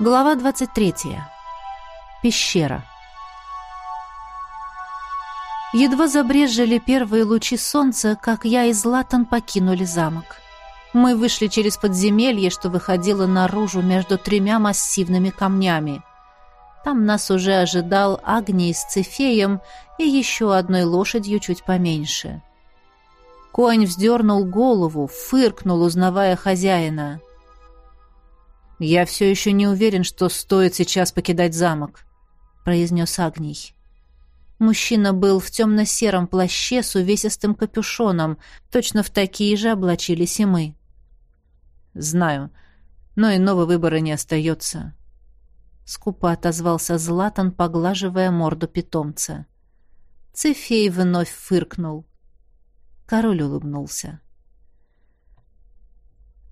Глава 23. Пещера. Едва забрезжили первые лучи солнца, как я и Златан покинули замок. Мы вышли через подземелье, что выходило наружу между тремя массивными камнями. Там нас уже ожидал Агний с Цефеем и еще одной лошадью чуть поменьше. Конь вздернул голову, фыркнул, узнавая хозяина — «Я все еще не уверен, что стоит сейчас покидать замок», — произнес Агний. Мужчина был в темно-сером плаще с увесистым капюшоном. Точно в такие же облачились и мы. «Знаю, но иного выбора не остается», — скупо отозвался Златан, поглаживая морду питомца. Цефей вновь фыркнул. Король улыбнулся.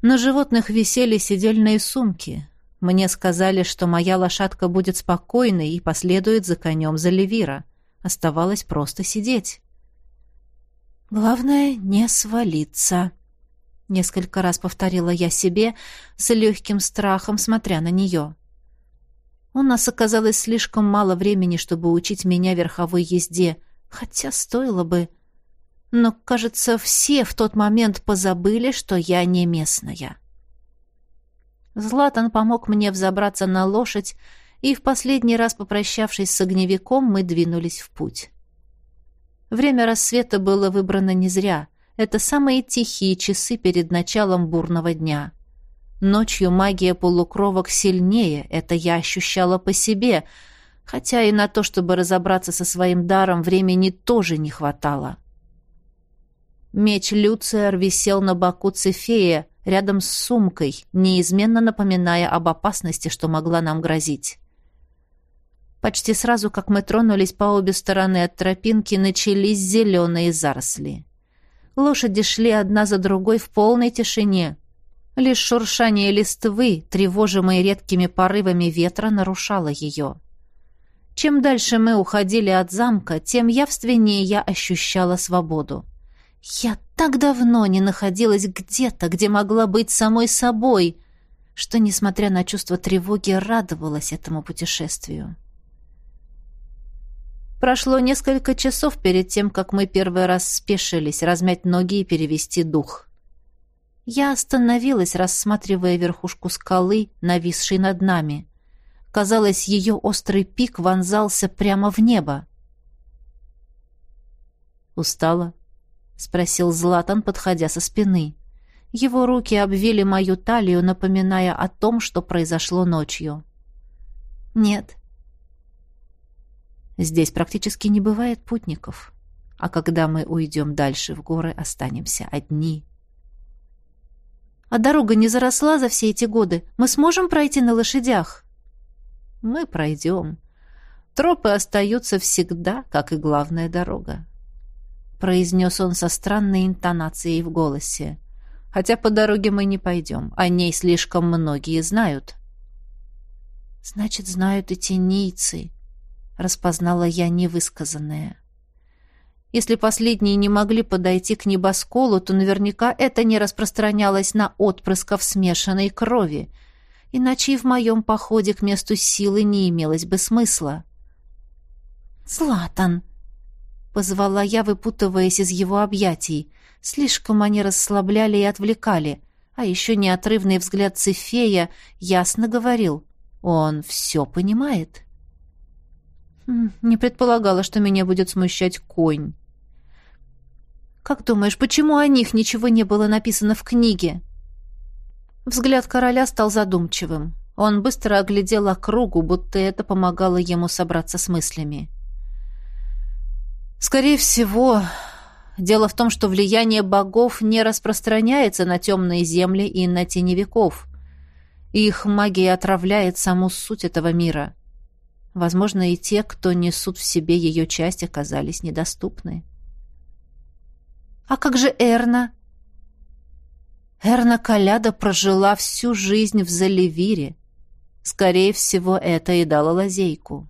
На животных висели сидельные сумки. Мне сказали, что моя лошадка будет спокойной и последует за конем за Левира. Оставалось просто сидеть. «Главное, не свалиться», — несколько раз повторила я себе с легким страхом, смотря на нее. У нас оказалось слишком мало времени, чтобы учить меня верховой езде, хотя стоило бы но, кажется, все в тот момент позабыли, что я не местная. Златан помог мне взобраться на лошадь, и в последний раз, попрощавшись с огневиком, мы двинулись в путь. Время рассвета было выбрано не зря. Это самые тихие часы перед началом бурного дня. Ночью магия полукровок сильнее, это я ощущала по себе, хотя и на то, чтобы разобраться со своим даром, времени тоже не хватало. — Меч Люциер висел на боку Цефея, рядом с сумкой, неизменно напоминая об опасности, что могла нам грозить. Почти сразу, как мы тронулись по обе стороны от тропинки, начались зеленые заросли. Лошади шли одна за другой в полной тишине. Лишь шуршание листвы, тревожимое редкими порывами ветра, нарушало ее. Чем дальше мы уходили от замка, тем явственнее я ощущала свободу. Я так давно не находилась где-то, где могла быть самой собой, что, несмотря на чувство тревоги, радовалась этому путешествию. Прошло несколько часов перед тем, как мы первый раз спешились размять ноги и перевести дух. Я остановилась, рассматривая верхушку скалы, нависшей над нами. Казалось, ее острый пик вонзался прямо в небо. «Устала?» — спросил Златан, подходя со спины. Его руки обвили мою талию, напоминая о том, что произошло ночью. «Нет». «Здесь практически не бывает путников. А когда мы уйдем дальше в горы, останемся одни». «А дорога не заросла за все эти годы? Мы сможем пройти на лошадях?» «Мы пройдем. Тропы остаются всегда, как и главная дорога произнес он со странной интонацией в голосе. «Хотя по дороге мы не пойдем. О ней слишком многие знают». «Значит, знают и тенийцы», — распознала я невысказанное. Если последние не могли подойти к небосколу, то наверняка это не распространялось на отпрысков смешанной крови, иначе и в моем походе к месту силы не имелось бы смысла. «Златан!» Позвала я, выпутываясь из его объятий. Слишком они расслабляли и отвлекали. А еще неотрывный взгляд Цефея ясно говорил. Он все понимает. Хм, не предполагала, что меня будет смущать конь. «Как думаешь, почему о них ничего не было написано в книге?» Взгляд короля стал задумчивым. Он быстро оглядел округу, будто это помогало ему собраться с мыслями. Скорее всего, дело в том, что влияние богов не распространяется на темные земли и на теневиков. Их магия отравляет саму суть этого мира. Возможно, и те, кто несут в себе ее часть, оказались недоступны. «А как же Эрна?» Эрна Каляда прожила всю жизнь в Заливире. Скорее всего, это и дало лазейку.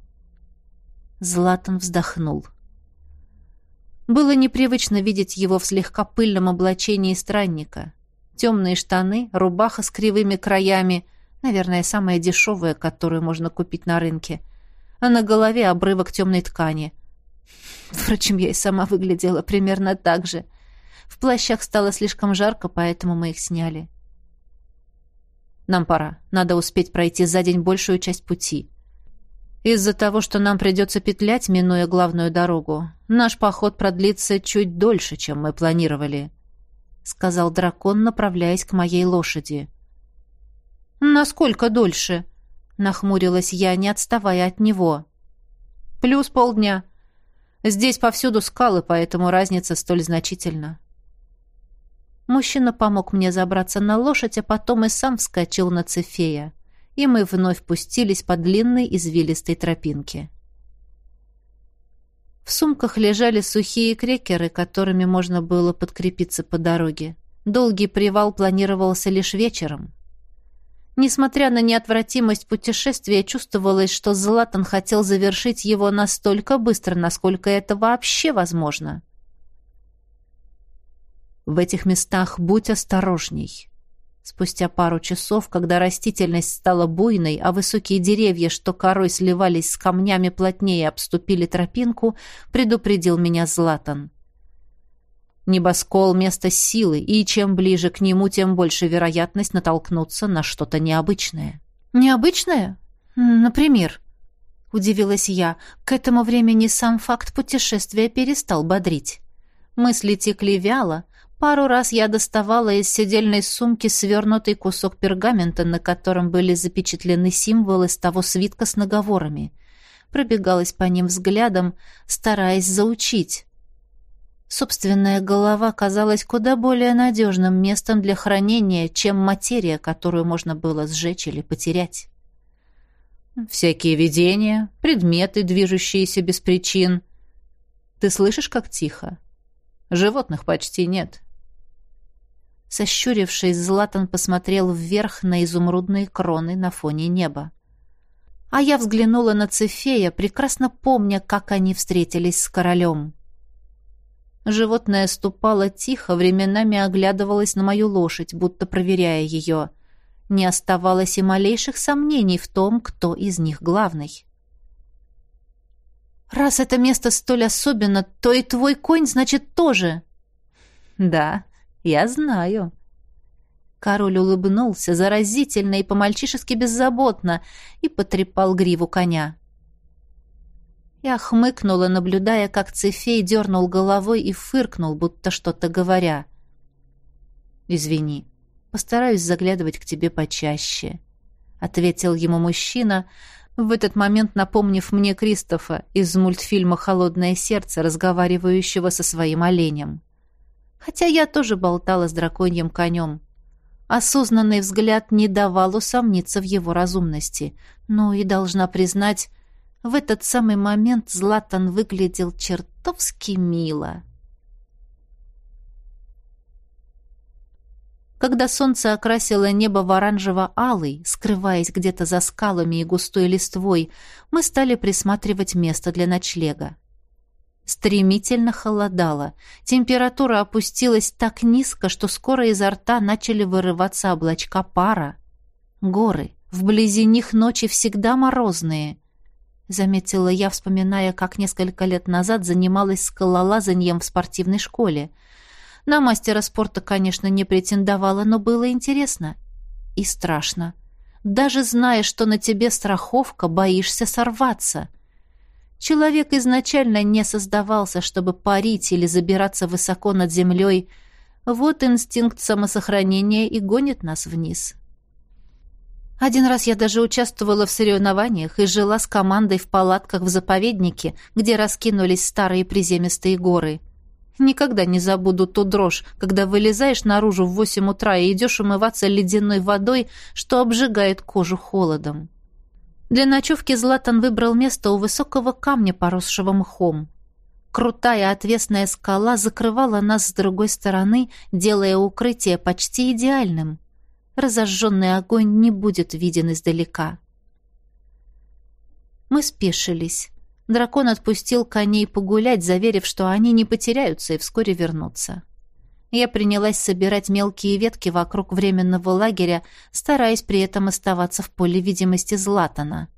Златан вздохнул. — было непривычно видеть его в слегка пыльном облачении странника. Темные штаны, рубаха с кривыми краями, Наверное, самая дешевая, которую можно купить на рынке. А на голове обрывок темной ткани. Впрочем, я и сама выглядела примерно так же. В плащах стало слишком жарко, поэтому мы их сняли. Нам пора. Надо успеть пройти за день большую часть пути. Из-за того, что нам придется петлять, минуя главную дорогу, наш поход продлится чуть дольше, чем мы планировали», — сказал дракон, направляясь к моей лошади. «Насколько дольше?» — нахмурилась я, не отставая от него. «Плюс полдня. Здесь повсюду скалы, поэтому разница столь значительна». Мужчина помог мне забраться на лошадь, а потом и сам вскочил на цефея и мы вновь пустились по длинной извилистой тропинке. В сумках лежали сухие крекеры, которыми можно было подкрепиться по дороге. Долгий привал планировался лишь вечером. Несмотря на неотвратимость путешествия, чувствовалось, что Златан хотел завершить его настолько быстро, насколько это вообще возможно. В этих местах будь осторожней. Спустя пару часов, когда растительность стала буйной, а высокие деревья, что корой сливались с камнями плотнее, обступили тропинку, предупредил меня Златан. Небоскол — место силы, и чем ближе к нему, тем больше вероятность натолкнуться на что-то необычное. «Необычное? Например?» — удивилась я. К этому времени сам факт путешествия перестал бодрить. Мысли текли вяло, Пару раз я доставала из седельной сумки свернутый кусок пергамента, на котором были запечатлены символы с того свитка с наговорами. Пробегалась по ним взглядом, стараясь заучить. Собственная голова казалась куда более надежным местом для хранения, чем материя, которую можно было сжечь или потерять. «Всякие видения, предметы, движущиеся без причин. Ты слышишь, как тихо? Животных почти нет. Сощурившись, Златан посмотрел вверх на изумрудные кроны на фоне неба. А я взглянула на Цефея, прекрасно помня, как они встретились с королем. Животное ступало тихо, временами оглядывалось на мою лошадь, будто проверяя ее. Не оставалось и малейших сомнений в том, кто из них главный. «Раз это место столь особенно, то и твой конь, значит, тоже». «Да», я знаю». Король улыбнулся заразительно и по-мальчишески беззаботно и потрепал гриву коня. Я хмыкнула, наблюдая, как Цефей дернул головой и фыркнул, будто что-то говоря. «Извини, постараюсь заглядывать к тебе почаще», — ответил ему мужчина, в этот момент напомнив мне Кристофа из мультфильма «Холодное сердце», разговаривающего со своим оленем хотя я тоже болтала с драконьим конем. Осознанный взгляд не давал усомниться в его разумности. Ну и должна признать, в этот самый момент Златан выглядел чертовски мило. Когда солнце окрасило небо в оранжево-алый, скрываясь где-то за скалами и густой листвой, мы стали присматривать место для ночлега. Стремительно холодало. Температура опустилась так низко, что скоро изо рта начали вырываться облачка пара. Горы. Вблизи них ночи всегда морозные. Заметила я, вспоминая, как несколько лет назад занималась скалолазанием в спортивной школе. На мастера спорта, конечно, не претендовала, но было интересно. И страшно. Даже зная, что на тебе страховка, боишься сорваться — Человек изначально не создавался, чтобы парить или забираться высоко над землей. Вот инстинкт самосохранения и гонит нас вниз. Один раз я даже участвовала в соревнованиях и жила с командой в палатках в заповеднике, где раскинулись старые приземистые горы. Никогда не забуду ту дрожь, когда вылезаешь наружу в восемь утра и идешь умываться ледяной водой, что обжигает кожу холодом. Для ночевки Златан выбрал место у высокого камня, поросшего мхом. Крутая отвесная скала закрывала нас с другой стороны, делая укрытие почти идеальным. Разожженный огонь не будет виден издалека. Мы спешились. Дракон отпустил коней погулять, заверив, что они не потеряются и вскоре вернутся. Я принялась собирать мелкие ветки вокруг временного лагеря, стараясь при этом оставаться в поле видимости Златана.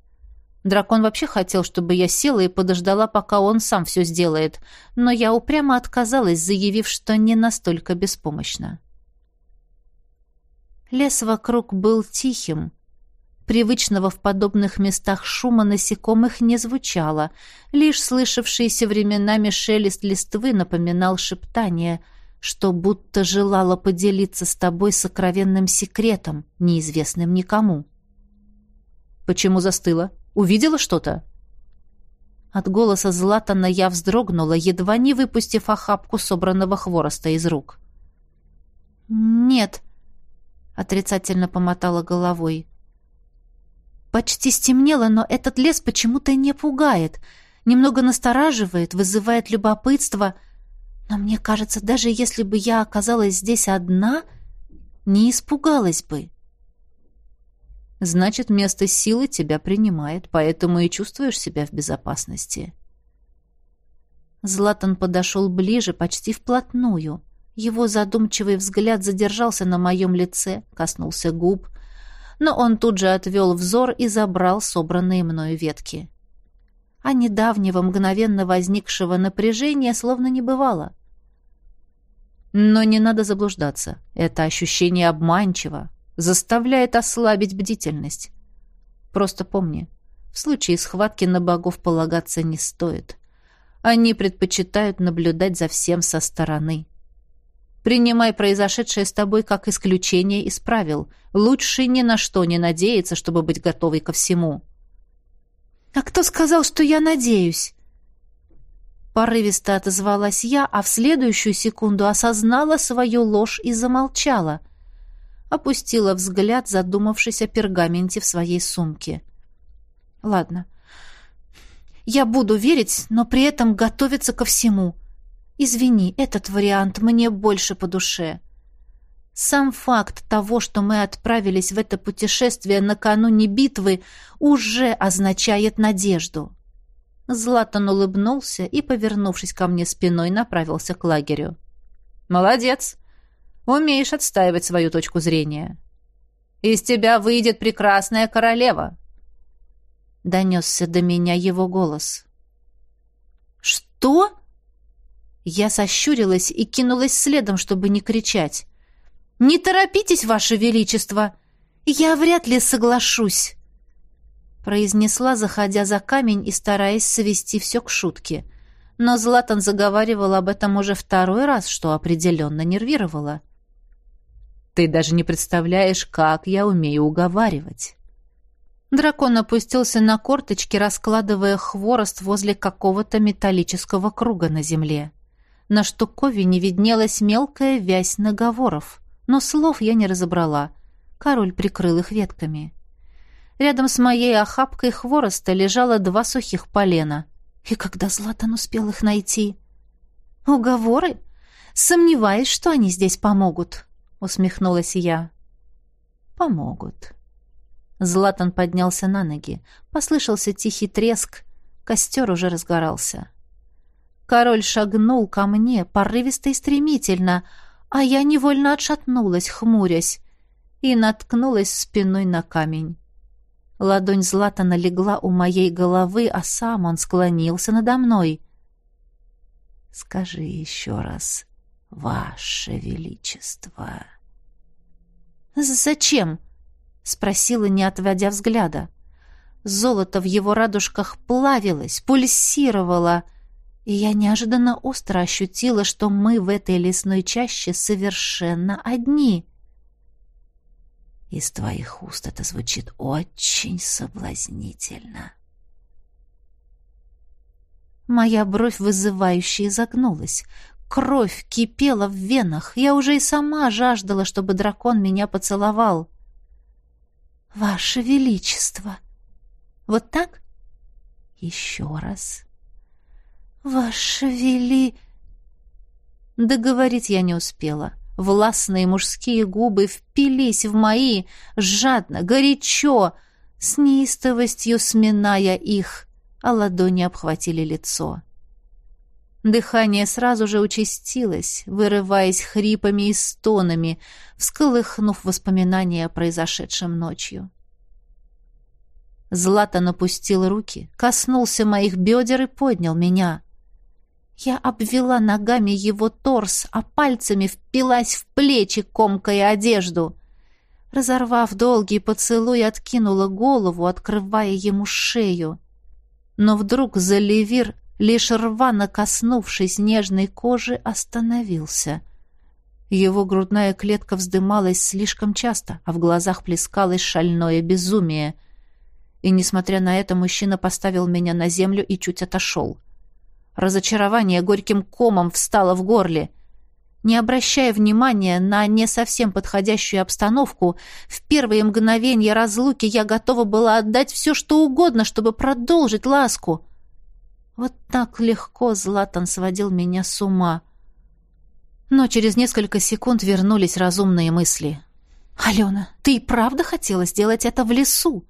Дракон вообще хотел, чтобы я села и подождала, пока он сам все сделает, но я упрямо отказалась, заявив, что не настолько беспомощна. Лес вокруг был тихим. Привычного в подобных местах шума насекомых не звучало, лишь слышавшийся временами шелест листвы напоминал шептание — что будто желала поделиться с тобой сокровенным секретом, неизвестным никому. Почему застыла? Увидела что-то? От голоса Златана я вздрогнула, едва не выпустив охапку собранного хвороста из рук. «Нет», — отрицательно помотала головой. «Почти стемнело, но этот лес почему-то не пугает, немного настораживает, вызывает любопытство — но мне кажется, даже если бы я оказалась здесь одна, не испугалась бы. Значит, место силы тебя принимает, поэтому и чувствуешь себя в безопасности. Златан подошел ближе, почти вплотную. Его задумчивый взгляд задержался на моем лице, коснулся губ, но он тут же отвел взор и забрал собранные мною ветки. А недавнего мгновенно возникшего напряжения словно не бывало. Но не надо заблуждаться. Это ощущение обманчиво, заставляет ослабить бдительность. Просто помни, в случае схватки на богов полагаться не стоит. Они предпочитают наблюдать за всем со стороны. Принимай произошедшее с тобой как исключение из правил. Лучше ни на что не надеяться, чтобы быть готовой ко всему. «А кто сказал, что я надеюсь?» Порывисто отозвалась я, а в следующую секунду осознала свою ложь и замолчала. Опустила взгляд, задумавшись о пергаменте в своей сумке. «Ладно. Я буду верить, но при этом готовиться ко всему. Извини, этот вариант мне больше по душе». Сам факт того, что мы отправились в это путешествие накануне битвы, уже означает надежду. Златан улыбнулся и, повернувшись ко мне спиной, направился к лагерю. «Молодец! Умеешь отстаивать свою точку зрения. Из тебя выйдет прекрасная королева!» Донесся до меня его голос. «Что?» Я сощурилась и кинулась следом, чтобы не кричать. «Не торопитесь, Ваше Величество! Я вряд ли соглашусь!» Произнесла, заходя за камень и стараясь свести все к шутке. Но Златан заговаривал об этом уже второй раз, что определенно нервировало. «Ты даже не представляешь, как я умею уговаривать». Дракон опустился на корточки, раскладывая хворост возле какого-то металлического круга на земле. На штуковине виднелась мелкая вязь наговоров, но слов я не разобрала. Король прикрыл их ветками. Рядом с моей охапкой хвороста лежало два сухих полена. И когда Златан успел их найти? «Уговоры? Сомневаюсь, что они здесь помогут», — усмехнулась я. «Помогут». Златан поднялся на ноги. Послышался тихий треск. Костер уже разгорался. Король шагнул ко мне, порывисто и стремительно, а я невольно отшатнулась, хмурясь, и наткнулась спиной на камень. Ладонь Златана легла у моей головы, а сам он склонился надо мной. «Скажи еще раз, Ваше Величество». «Зачем?» — спросила, не отводя взгляда. Золото в его радужках плавилось, пульсировало, и я неожиданно остро ощутила, что мы в этой лесной чаще совершенно одни — из твоих уст это звучит очень соблазнительно. Моя бровь вызывающе изогнулась. Кровь кипела в венах. Я уже и сама жаждала, чтобы дракон меня поцеловал. «Ваше Величество!» «Вот так?» «Еще раз!» «Ваше Вели...» Договорить я не успела. Властные мужские губы впились в мои, жадно, горячо, с неистовостью сминая их, а ладони обхватили лицо. Дыхание сразу же участилось, вырываясь хрипами и стонами, всколыхнув воспоминания о произошедшем ночью. Златан опустил руки, коснулся моих бедер и поднял меня. Я обвела ногами его торс, а пальцами впилась в плечи, комкая одежду. Разорвав долгий поцелуй, откинула голову, открывая ему шею. Но вдруг Заливир лишь рвано коснувшись нежной кожи, остановился. Его грудная клетка вздымалась слишком часто, а в глазах плескалось шальное безумие. И, несмотря на это, мужчина поставил меня на землю и чуть отошел. Разочарование горьким комом встало в горле. Не обращая внимания на не совсем подходящую обстановку, в первые мгновения разлуки я готова была отдать все, что угодно, чтобы продолжить ласку — вот так легко Златан сводил меня с ума. Но через несколько секунд вернулись разумные мысли. «Алена, ты и правда хотела сделать это в лесу?»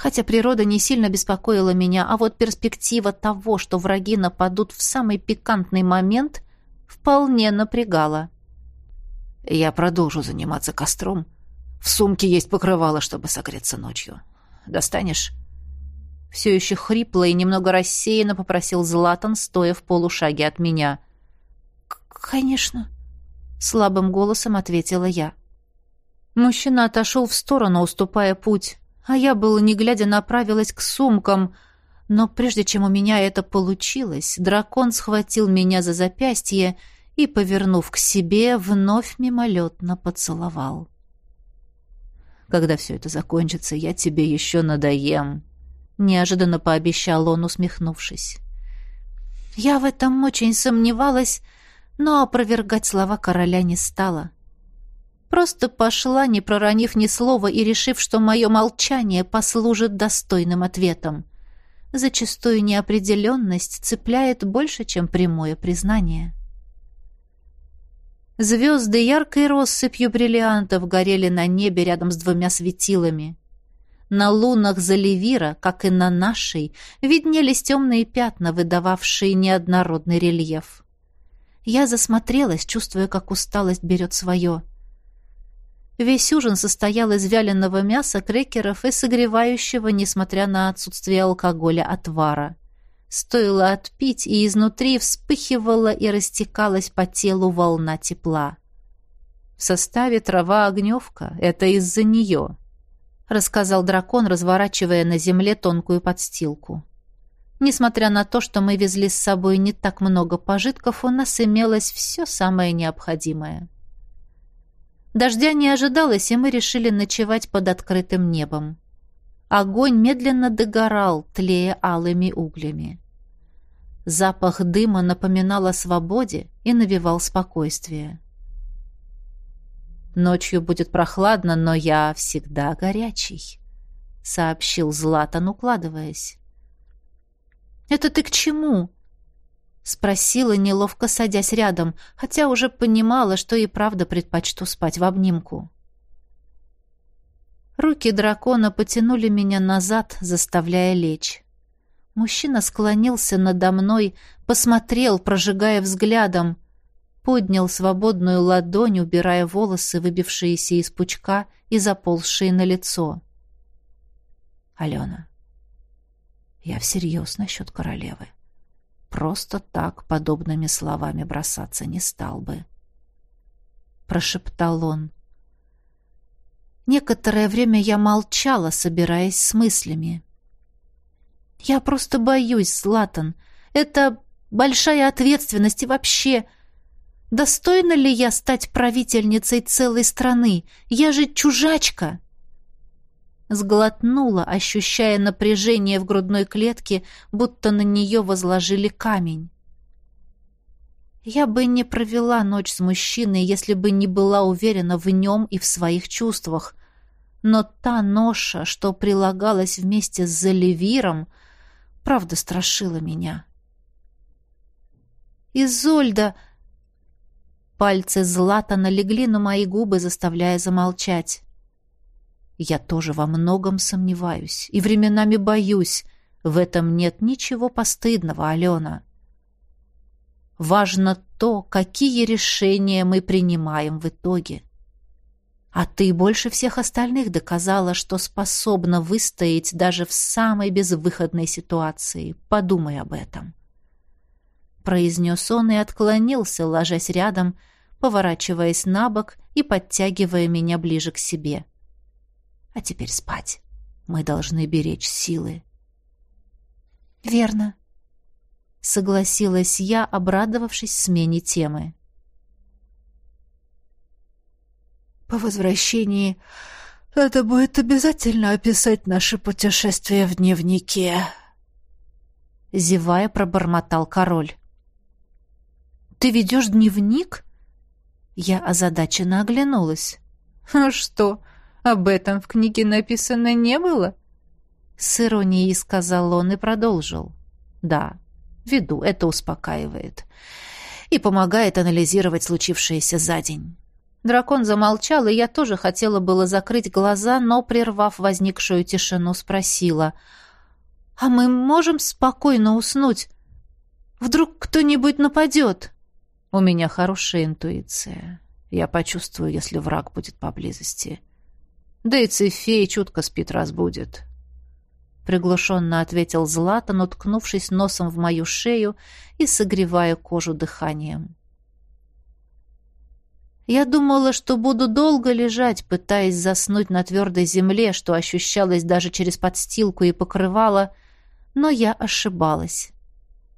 Хотя природа не сильно беспокоила меня, а вот перспектива того, что враги нападут в самый пикантный момент, вполне напрягала. «Я продолжу заниматься костром. В сумке есть покрывало, чтобы согреться ночью. Достанешь?» Все еще хрипло и немного рассеянно попросил Златан, стоя в полушаге от меня. «Конечно», — слабым голосом ответила я. Мужчина отошел в сторону, уступая путь, а я, было не глядя, направилась к сумкам, но прежде чем у меня это получилось, дракон схватил меня за запястье и, повернув к себе, вновь мимолетно поцеловал. «Когда все это закончится, я тебе еще надоем», неожиданно пообещал он, усмехнувшись. Я в этом очень сомневалась, но опровергать слова короля не стала. Просто пошла, не проронив ни слова и решив, что мое молчание послужит достойным ответом. Зачастую неопределенность цепляет больше, чем прямое признание. Звезды яркой россыпью бриллиантов горели на небе рядом с двумя светилами. На лунах Заливира, как и на нашей, виднелись темные пятна, выдававшие неоднородный рельеф. Я засмотрелась, чувствуя, как усталость берет свое. Весь ужин состоял из вяленого мяса, крекеров и согревающего, несмотря на отсутствие алкоголя, отвара. Стоило отпить, и изнутри вспыхивала и растекалась по телу волна тепла. В составе трава огневка, это из-за нее рассказал дракон, разворачивая на земле тонкую подстилку. Несмотря на то, что мы везли с собой не так много пожитков, у нас имелось все самое необходимое. Дождя не ожидалось, и мы решили ночевать под открытым небом. Огонь медленно догорал, тлея алыми углями. Запах дыма напоминал о свободе и навевал спокойствие. Ночью будет прохладно, но я всегда горячий», — сообщил Златан, укладываясь. «Это ты к чему?» — спросила, неловко садясь рядом, хотя уже понимала, что и правда предпочту спать в обнимку. Руки дракона потянули меня назад, заставляя лечь. Мужчина склонился надо мной, посмотрел, прожигая взглядом — поднял свободную ладонь, убирая волосы, выбившиеся из пучка и заползшие на лицо. «Алена, я всерьез насчет королевы. Просто так подобными словами бросаться не стал бы», — прошептал он. Некоторое время я молчала, собираясь с мыслями. «Я просто боюсь, Златан. Это большая ответственность и вообще...» Достойна ли я стать правительницей целой страны? Я же чужачка!» Сглотнула, ощущая напряжение в грудной клетке, будто на нее возложили камень. Я бы не провела ночь с мужчиной, если бы не была уверена в нем и в своих чувствах. Но та ноша, что прилагалась вместе с Заливиром, правда страшила меня. «Изольда!» Пальцы Златана легли на мои губы, заставляя замолчать. Я тоже во многом сомневаюсь и временами боюсь. В этом нет ничего постыдного, Алена. Важно то, какие решения мы принимаем в итоге. А ты больше всех остальных доказала, что способна выстоять даже в самой безвыходной ситуации. Подумай об этом. Произнес он и отклонился, ложась рядом, поворачиваясь на бок и подтягивая меня ближе к себе. А теперь спать. Мы должны беречь силы. Верно. Согласилась я, обрадовавшись смене темы. По возвращении надо будет обязательно описать наше путешествие в дневнике. Зевая, пробормотал король. «Ты ведешь дневник?» Я озадаченно оглянулась. «А что, об этом в книге написано не было?» С иронией сказал он и продолжил. «Да, веду, это успокаивает. И помогает анализировать случившееся за день». Дракон замолчал, и я тоже хотела было закрыть глаза, но, прервав возникшую тишину, спросила. «А мы можем спокойно уснуть? Вдруг кто-нибудь нападет?» «У меня хорошая интуиция. Я почувствую, если враг будет поблизости. Да и Цефей чутко спит разбудит». Приглушенно ответил Златан, уткнувшись носом в мою шею и согревая кожу дыханием. Я думала, что буду долго лежать, пытаясь заснуть на твердой земле, что ощущалось даже через подстилку и покрывало, но я ошибалась.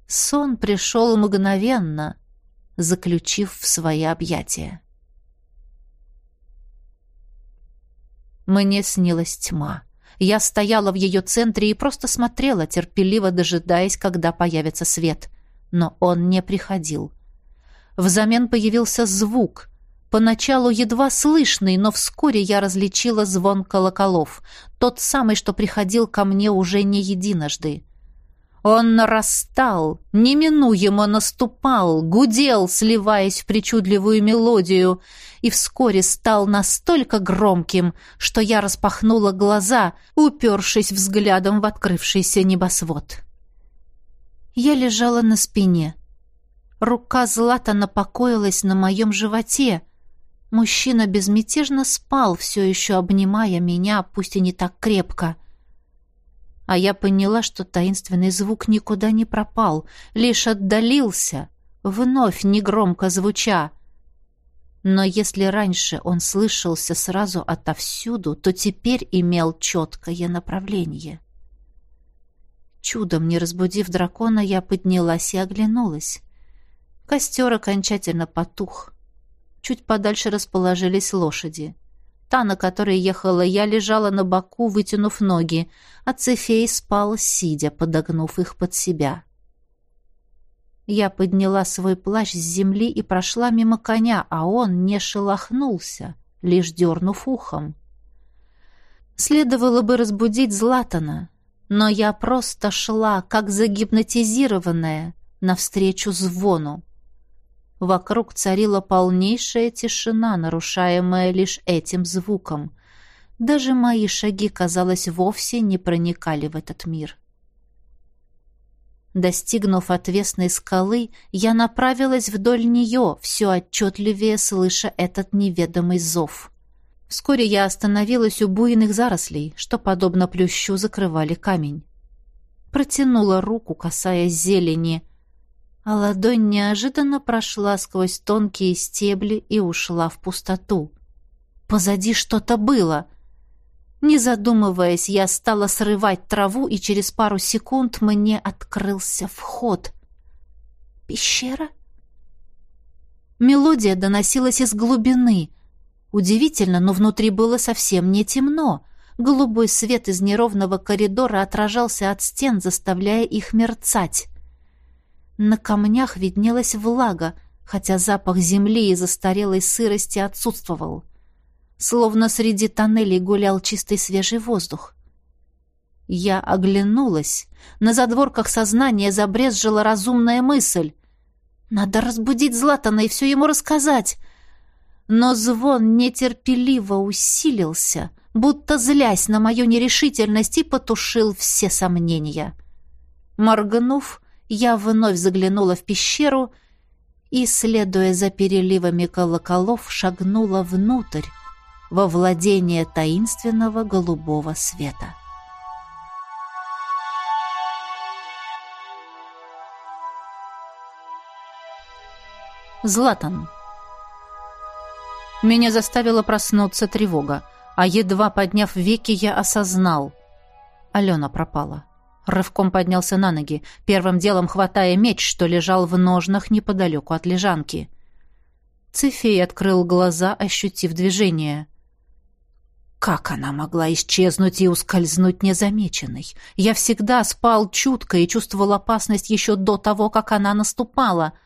Сон пришел мгновенно, заключив в свои объятия. Мне снилась тьма. Я стояла в ее центре и просто смотрела, терпеливо дожидаясь, когда появится свет. Но он не приходил. Взамен появился звук — Поначалу едва слышный, но вскоре я различила звон колоколов, тот самый, что приходил ко мне уже не единожды. Он нарастал, неминуемо наступал, гудел, сливаясь в причудливую мелодию, и вскоре стал настолько громким, что я распахнула глаза, упершись взглядом в открывшийся небосвод. Я лежала на спине. Рука Злата напокоилась на моем животе, Мужчина безмятежно спал, все еще обнимая меня, пусть и не так крепко. А я поняла, что таинственный звук никуда не пропал, лишь отдалился, вновь негромко звуча. Но если раньше он слышался сразу отовсюду, то теперь имел четкое направление. Чудом не разбудив дракона, я поднялась и оглянулась. Костер окончательно потух. Чуть подальше расположились лошади. Та, на которой ехала я, лежала на боку, вытянув ноги, а Цефей спал, сидя, подогнув их под себя. Я подняла свой плащ с земли и прошла мимо коня, а он не шелохнулся, лишь дернув ухом. Следовало бы разбудить Златана, но я просто шла, как загипнотизированная, навстречу звону. Вокруг царила полнейшая тишина, нарушаемая лишь этим звуком. Даже мои шаги, казалось, вовсе не проникали в этот мир. Достигнув отвесной скалы, я направилась вдоль нее, все отчетливее слыша этот неведомый зов. Вскоре я остановилась у буйных зарослей, что, подобно плющу, закрывали камень. Протянула руку, касаясь зелени — а ладонь неожиданно прошла сквозь тонкие стебли и ушла в пустоту. Позади что-то было. Не задумываясь, я стала срывать траву, и через пару секунд мне открылся вход. Пещера? Мелодия доносилась из глубины. Удивительно, но внутри было совсем не темно. Голубой свет из неровного коридора отражался от стен, заставляя их мерцать. На камнях виднелась влага, хотя запах земли и застарелой сырости отсутствовал. Словно среди тоннелей гулял чистый свежий воздух. Я оглянулась. На задворках сознания забрезжила разумная мысль. Надо разбудить Златана и все ему рассказать. Но звон нетерпеливо усилился, будто злясь на мою нерешительность и потушил все сомнения. Моргнув, я вновь заглянула в пещеру и, следуя за переливами колоколов, шагнула внутрь, во владение таинственного голубого света. Златан. Меня заставила проснуться тревога, а едва подняв веки, я осознал. Алена пропала. Рывком поднялся на ноги, первым делом хватая меч, что лежал в ножнах неподалеку от лежанки. Цифей открыл глаза, ощутив движение. Как она могла исчезнуть и ускользнуть незамеченной? Я всегда спал чутко и чувствовал опасность еще до того, как она наступала —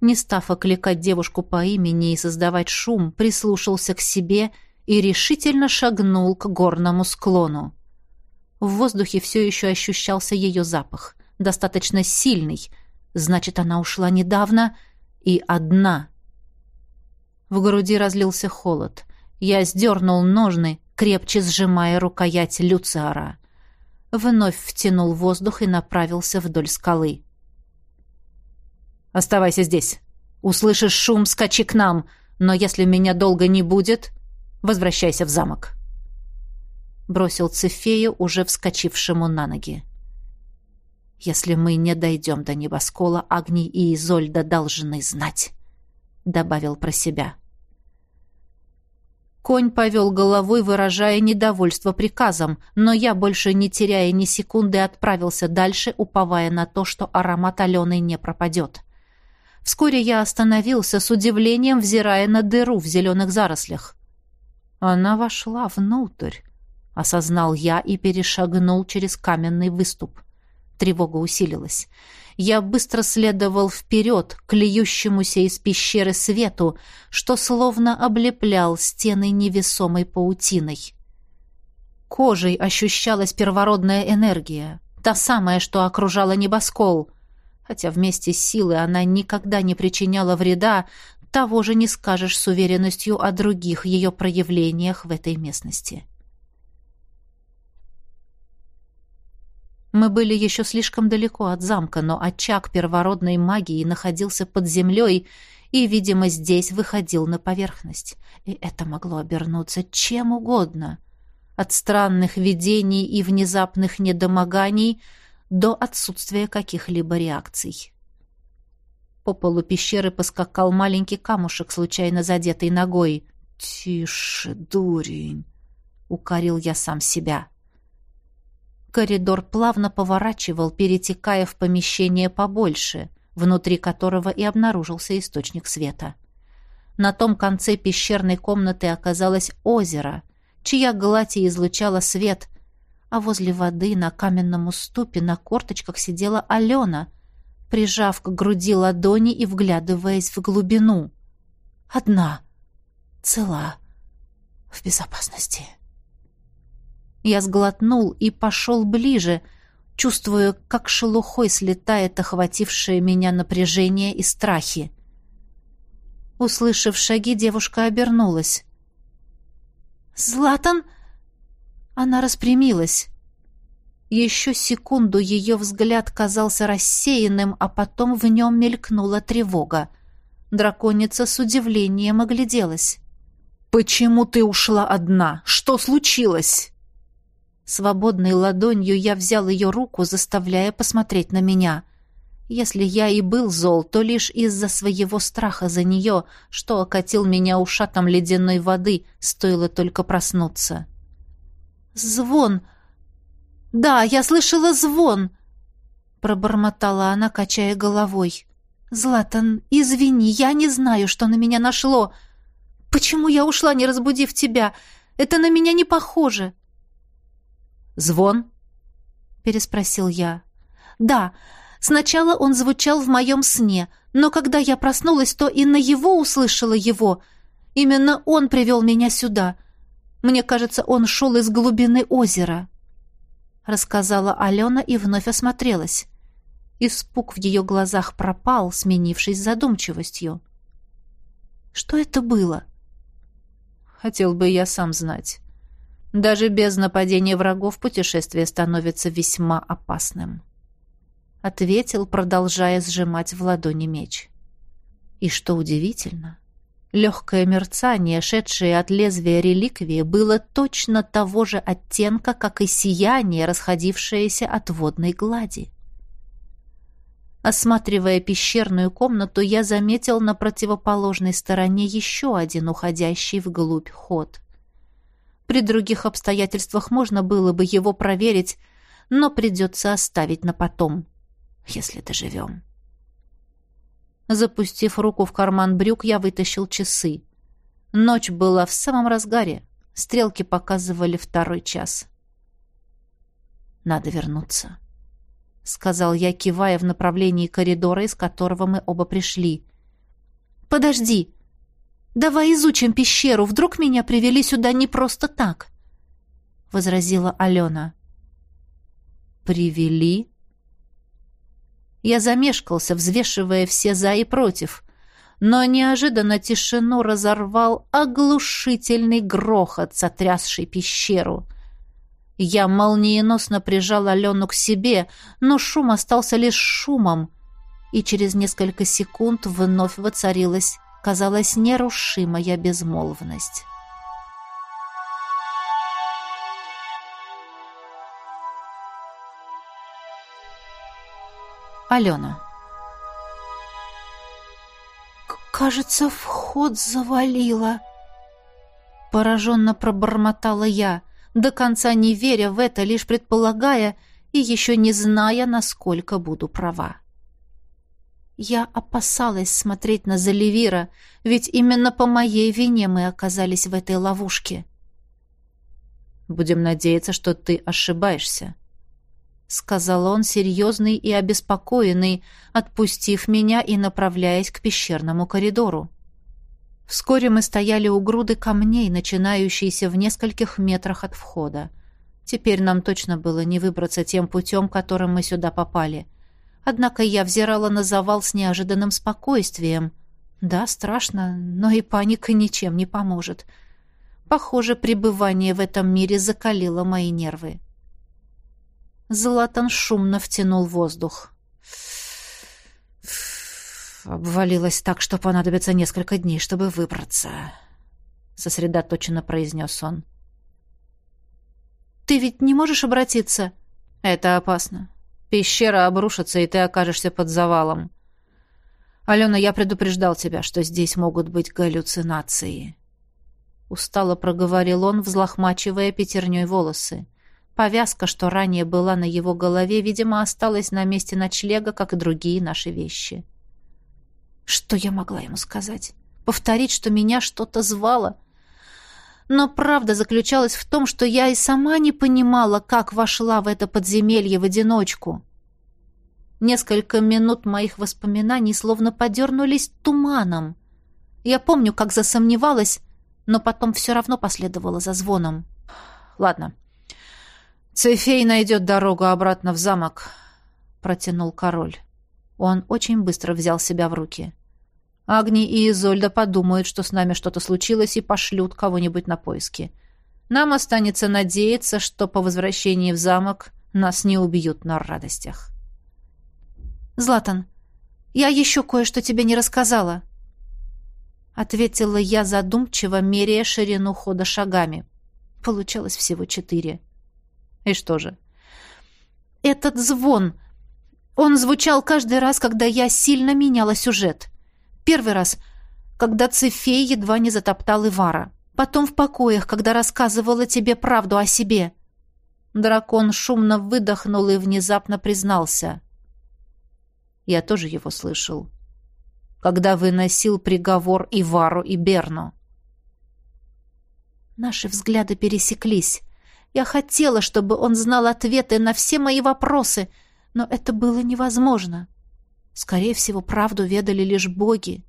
не став окликать девушку по имени и создавать шум, прислушался к себе и решительно шагнул к горному склону. В воздухе все еще ощущался ее запах, достаточно сильный, значит, она ушла недавно и одна. В груди разлился холод. Я сдернул ножны, крепче сжимая рукоять Люциара. Вновь втянул воздух и направился вдоль скалы. Оставайся здесь. Услышишь шум, скачи к нам, но если меня долго не будет, возвращайся в замок. Бросил Цефею, уже вскочившему на ноги. Если мы не дойдем до небоскола, Агни и Изольда должны знать, добавил про себя. Конь повел головой, выражая недовольство приказом, но я, больше не теряя ни секунды, отправился дальше, уповая на то, что аромат Алены не пропадет. Вскоре я остановился с удивлением, взирая на дыру в зеленых зарослях. Она вошла внутрь, осознал я и перешагнул через каменный выступ. Тревога усилилась. Я быстро следовал вперед к льющемуся из пещеры свету, что словно облеплял стены невесомой паутиной. Кожей ощущалась первородная энергия, та самая, что окружала небоскол — хотя вместе с силой она никогда не причиняла вреда, того же не скажешь с уверенностью о других ее проявлениях в этой местности. Мы были еще слишком далеко от замка, но очаг первородной магии находился под землей и, видимо, здесь выходил на поверхность. И это могло обернуться чем угодно. От странных видений и внезапных недомоганий – до отсутствия каких-либо реакций. По полу пещеры поскакал маленький камушек, случайно задетый ногой. «Тише, дурень!» — укорил я сам себя. Коридор плавно поворачивал, перетекая в помещение побольше, внутри которого и обнаружился источник света. На том конце пещерной комнаты оказалось озеро, чья гладь излучала свет, а возле воды на каменном уступе на корточках сидела Алена, прижав к груди ладони и вглядываясь в глубину. Одна, цела, в безопасности. Я сглотнул и пошел ближе, чувствуя, как шелухой слетает охватившее меня напряжение и страхи. Услышав шаги, девушка обернулась. «Златан!» Она распрямилась. Еще секунду ее взгляд казался рассеянным, а потом в нем мелькнула тревога. Драконица с удивлением огляделась. «Почему ты ушла одна? Что случилось?» Свободной ладонью я взял ее руку, заставляя посмотреть на меня. Если я и был зол, то лишь из-за своего страха за нее, что окатил меня ушатом ледяной воды, стоило только проснуться. «Звон! Да, я слышала звон!» Пробормотала она, качая головой. «Златан, извини, я не знаю, что на меня нашло. Почему я ушла, не разбудив тебя? Это на меня не похоже». «Звон?» — переспросил я. «Да, сначала он звучал в моем сне, но когда я проснулась, то и на его услышала его. Именно он привел меня сюда. Мне кажется, он шел из глубины озера», — рассказала Алена и вновь осмотрелась. Испуг в ее глазах пропал, сменившись задумчивостью. «Что это было?» «Хотел бы я сам знать. Даже без нападения врагов путешествие становится весьма опасным», — ответил, продолжая сжимать в ладони меч. И что удивительно, легкое мерцание, шедшее от лезвия реликвии, было точно того же оттенка, как и сияние, расходившееся от водной глади. Осматривая пещерную комнату, я заметил на противоположной стороне еще один уходящий вглубь ход. При других обстоятельствах можно было бы его проверить, но придется оставить на потом, если доживем. Запустив руку в карман брюк, я вытащил часы. Ночь была в самом разгаре. Стрелки показывали второй час. «Надо вернуться», — сказал я, кивая в направлении коридора, из которого мы оба пришли. «Подожди! Давай изучим пещеру. Вдруг меня привели сюда не просто так?» — возразила Алена. «Привели?» Я замешкался, взвешивая все «за» и «против». Но неожиданно тишину разорвал оглушительный грохот, сотрясший пещеру. Я молниеносно прижал Алену к себе, но шум остался лишь шумом, и через несколько секунд вновь воцарилась, казалось, нерушимая безмолвность. Алена. «Кажется, вход завалило», — пораженно пробормотала я, до конца не веря в это, лишь предполагая и еще не зная, насколько буду права. Я опасалась смотреть на Заливира, ведь именно по моей вине мы оказались в этой ловушке. «Будем надеяться, что ты ошибаешься», — сказал он, серьезный и обеспокоенный, отпустив меня и направляясь к пещерному коридору. Вскоре мы стояли у груды камней, начинающейся в нескольких метрах от входа. Теперь нам точно было не выбраться тем путем, которым мы сюда попали. Однако я взирала на завал с неожиданным спокойствием. Да, страшно, но и паника ничем не поможет. Похоже, пребывание в этом мире закалило мои нервы. Златан шумно втянул воздух. «Обвалилась так, что понадобится несколько дней, чтобы выбраться», — сосредоточенно произнес он. «Ты ведь не можешь обратиться?» «Это опасно. Пещера обрушится, и ты окажешься под завалом. Алена, я предупреждал тебя, что здесь могут быть галлюцинации». Устало проговорил он, взлохмачивая пятерней волосы. Повязка, что ранее была на его голове, видимо, осталась на месте ночлега, как и другие наши вещи. Что я могла ему сказать? Повторить, что меня что-то звало? Но правда заключалась в том, что я и сама не понимала, как вошла в это подземелье в одиночку. Несколько минут моих воспоминаний словно подернулись туманом. Я помню, как засомневалась, но потом все равно последовала за звоном. Ладно, — «Цефей найдет дорогу обратно в замок», — протянул король. Он очень быстро взял себя в руки. «Агни и Изольда подумают, что с нами что-то случилось, и пошлют кого-нибудь на поиски. Нам останется надеяться, что по возвращении в замок нас не убьют на радостях». «Златан, я еще кое-что тебе не рассказала», — ответила я задумчиво, меряя ширину хода шагами. Получалось всего четыре. И что же? Этот звон. Он звучал каждый раз, когда я сильно меняла сюжет. Первый раз, когда Цефей едва не затоптал Ивара. Потом в покоях, когда рассказывала тебе правду о себе. Дракон шумно выдохнул и внезапно признался. Я тоже его слышал. Когда выносил приговор Ивару и Берну. Наши взгляды пересеклись. Я хотела, чтобы он знал ответы на все мои вопросы, но это было невозможно. Скорее всего, правду ведали лишь боги.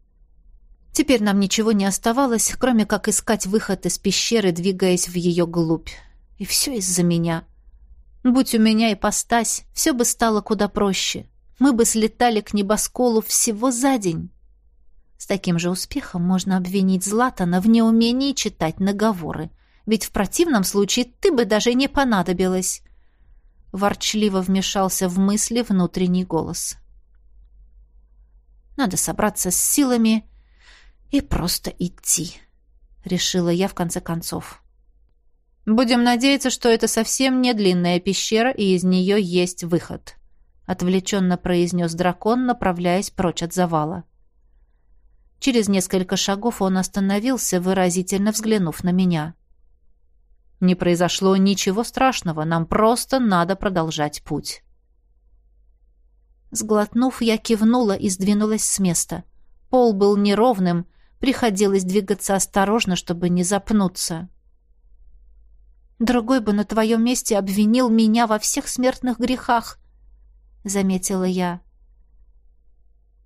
Теперь нам ничего не оставалось, кроме как искать выход из пещеры, двигаясь в ее глубь. И все из-за меня. Будь у меня ипостась, все бы стало куда проще. Мы бы слетали к небосколу всего за день. С таким же успехом можно обвинить Златана в неумении читать наговоры ведь в противном случае ты бы даже не понадобилась. Ворчливо вмешался в мысли внутренний голос. Надо собраться с силами и просто идти, решила я в конце концов. Будем надеяться, что это совсем не длинная пещера, и из нее есть выход, отвлеченно произнес дракон, направляясь прочь от завала. Через несколько шагов он остановился, выразительно взглянув на меня. Не произошло ничего страшного, нам просто надо продолжать путь. Сглотнув, я кивнула и сдвинулась с места. Пол был неровным, приходилось двигаться осторожно, чтобы не запнуться. «Другой бы на твоем месте обвинил меня во всех смертных грехах», — заметила я.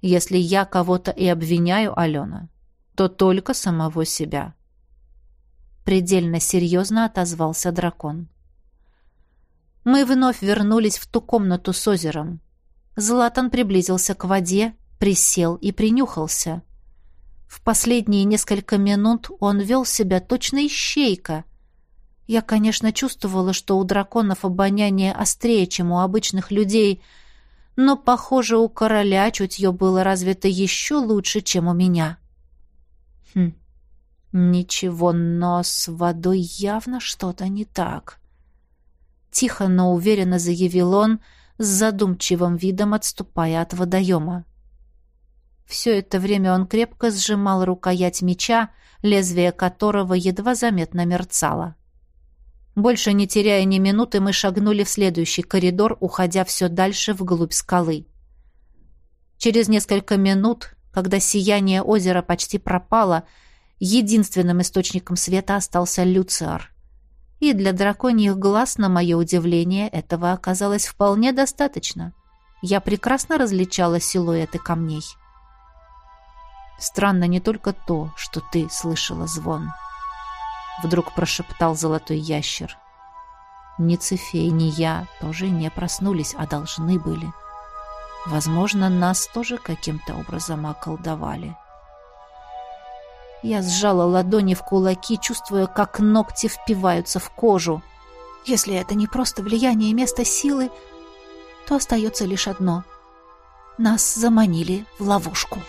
«Если я кого-то и обвиняю, Алена, то только самого себя». Предельно серьезно отозвался дракон. Мы вновь вернулись в ту комнату с озером. Златан приблизился к воде, присел и принюхался. В последние несколько минут он вел себя точно ищейка. Я, конечно, чувствовала, что у драконов обоняние острее, чем у обычных людей, но, похоже, у короля чутье было развито еще лучше, чем у меня. Хм, ничего, но с водой явно что-то не так. Тихо, но уверенно заявил он — с задумчивым видом отступая от водоема. Все это время он крепко сжимал рукоять меча, лезвие которого едва заметно мерцало. Больше не теряя ни минуты, мы шагнули в следующий коридор, уходя все дальше вглубь скалы. Через несколько минут, когда сияние озера почти пропало, единственным источником света остался Люциар и для драконьих глаз, на мое удивление, этого оказалось вполне достаточно. Я прекрасно различала силуэты камней. «Странно не только то, что ты слышала звон», — вдруг прошептал золотой ящер. «Ни Цефей, ни я тоже не проснулись, а должны были. Возможно, нас тоже каким-то образом околдовали». Я сжала ладони в кулаки, чувствуя, как ногти впиваются в кожу. Если это не просто влияние места силы, то остается лишь одно. Нас заманили в ловушку.